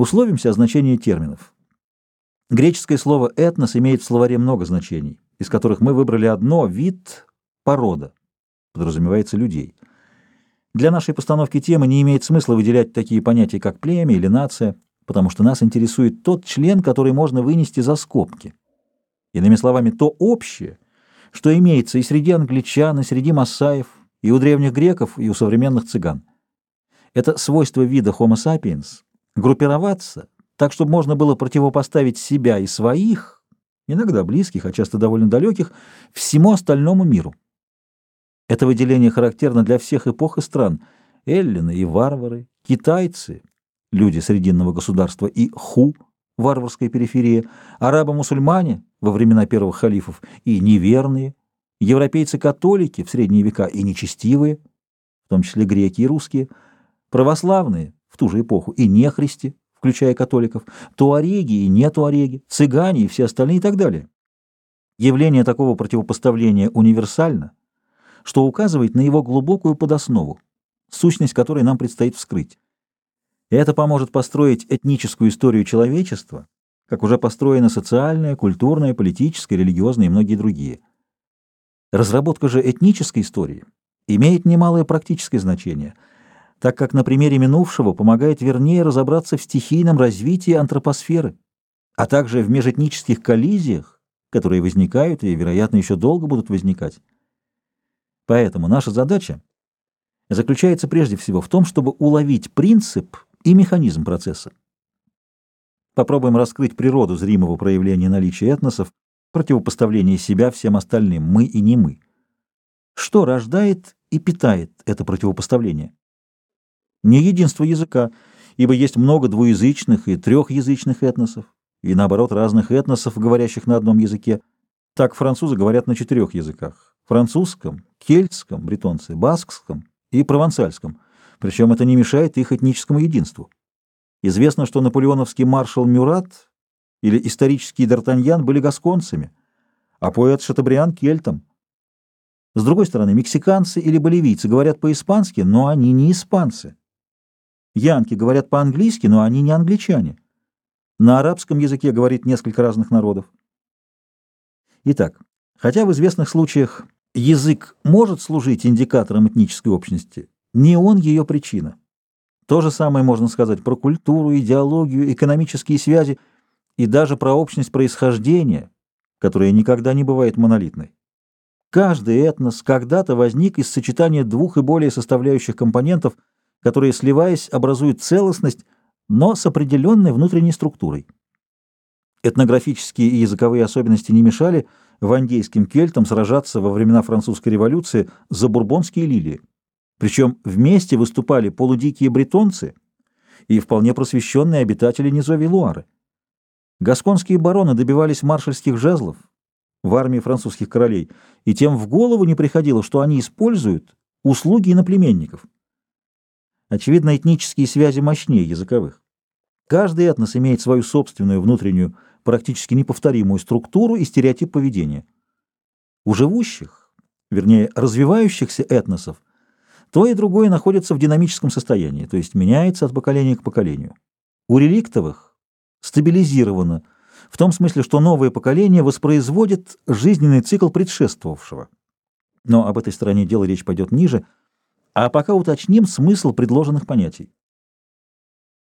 Условимся о значении терминов. Греческое слово «этнос» имеет в словаре много значений, из которых мы выбрали одно — вид, порода, подразумевается людей. Для нашей постановки темы не имеет смысла выделять такие понятия, как племя или нация, потому что нас интересует тот член, который можно вынести за скобки. Иными словами, то общее, что имеется и среди англичан, и среди массаев, и у древних греков, и у современных цыган. Это свойство вида Homo sapiens — группироваться так, чтобы можно было противопоставить себя и своих, иногда близких, а часто довольно далеких, всему остальному миру. Это выделение характерно для всех эпох и стран. Эллины и варвары, китайцы, люди Срединного государства, и ху, варварская периферия, арабы-мусульмане во времена первых халифов и неверные, европейцы-католики в средние века и нечестивые, в том числе греки и русские, православные ту же эпоху и нехристи, включая католиков, туареги и нетуареги, цыгане и все остальные и так далее. Явление такого противопоставления универсально, что указывает на его глубокую подоснову, сущность которой нам предстоит вскрыть. Это поможет построить этническую историю человечества, как уже построена социальная, культурная, политическая, религиозная и многие другие. Разработка же этнической истории имеет немалое практическое значение, так как на примере минувшего помогает вернее разобраться в стихийном развитии антропосферы, а также в межэтнических коллизиях, которые возникают и, вероятно, еще долго будут возникать. Поэтому наша задача заключается прежде всего в том, чтобы уловить принцип и механизм процесса. Попробуем раскрыть природу зримого проявления наличия этносов, противопоставления себя всем остальным, мы и не мы. Что рождает и питает это противопоставление? Не единство языка, ибо есть много двуязычных и трехязычных этносов, и наоборот разных этносов, говорящих на одном языке. Так французы говорят на четырех языках французском, кельтском, бретонцы, баскском и провансальском, причем это не мешает их этническому единству. Известно, что наполеоновский маршал Мюрат или исторический Д'Артаньян были гасконцами, а поэт Шатабриан — кельтом. С другой стороны, мексиканцы или боливийцы говорят по-испански, но они не испанцы. Янки говорят по-английски, но они не англичане. На арабском языке говорит несколько разных народов. Итак, хотя в известных случаях язык может служить индикатором этнической общности, не он ее причина. То же самое можно сказать про культуру, идеологию, экономические связи и даже про общность происхождения, которая никогда не бывает монолитной. Каждый этнос когда-то возник из сочетания двух и более составляющих компонентов, которые, сливаясь, образуют целостность, но с определенной внутренней структурой. Этнографические и языковые особенности не мешали вандейским кельтам сражаться во времена французской революции за бурбонские лилии. Причем вместе выступали полудикие бретонцы и вполне просвещенные обитатели низовья Луары. Гасконские бароны добивались маршальских жезлов в армии французских королей, и тем в голову не приходило, что они используют услуги иноплеменников. Очевидно, этнические связи мощнее языковых. Каждый этнос имеет свою собственную внутреннюю практически неповторимую структуру и стереотип поведения. У живущих, вернее, развивающихся этносов, то и другое находится в динамическом состоянии, то есть меняется от поколения к поколению. У реликтовых стабилизировано, в том смысле, что новое поколение воспроизводит жизненный цикл предшествовавшего. Но об этой стороне дела речь пойдет ниже, а пока уточним смысл предложенных понятий.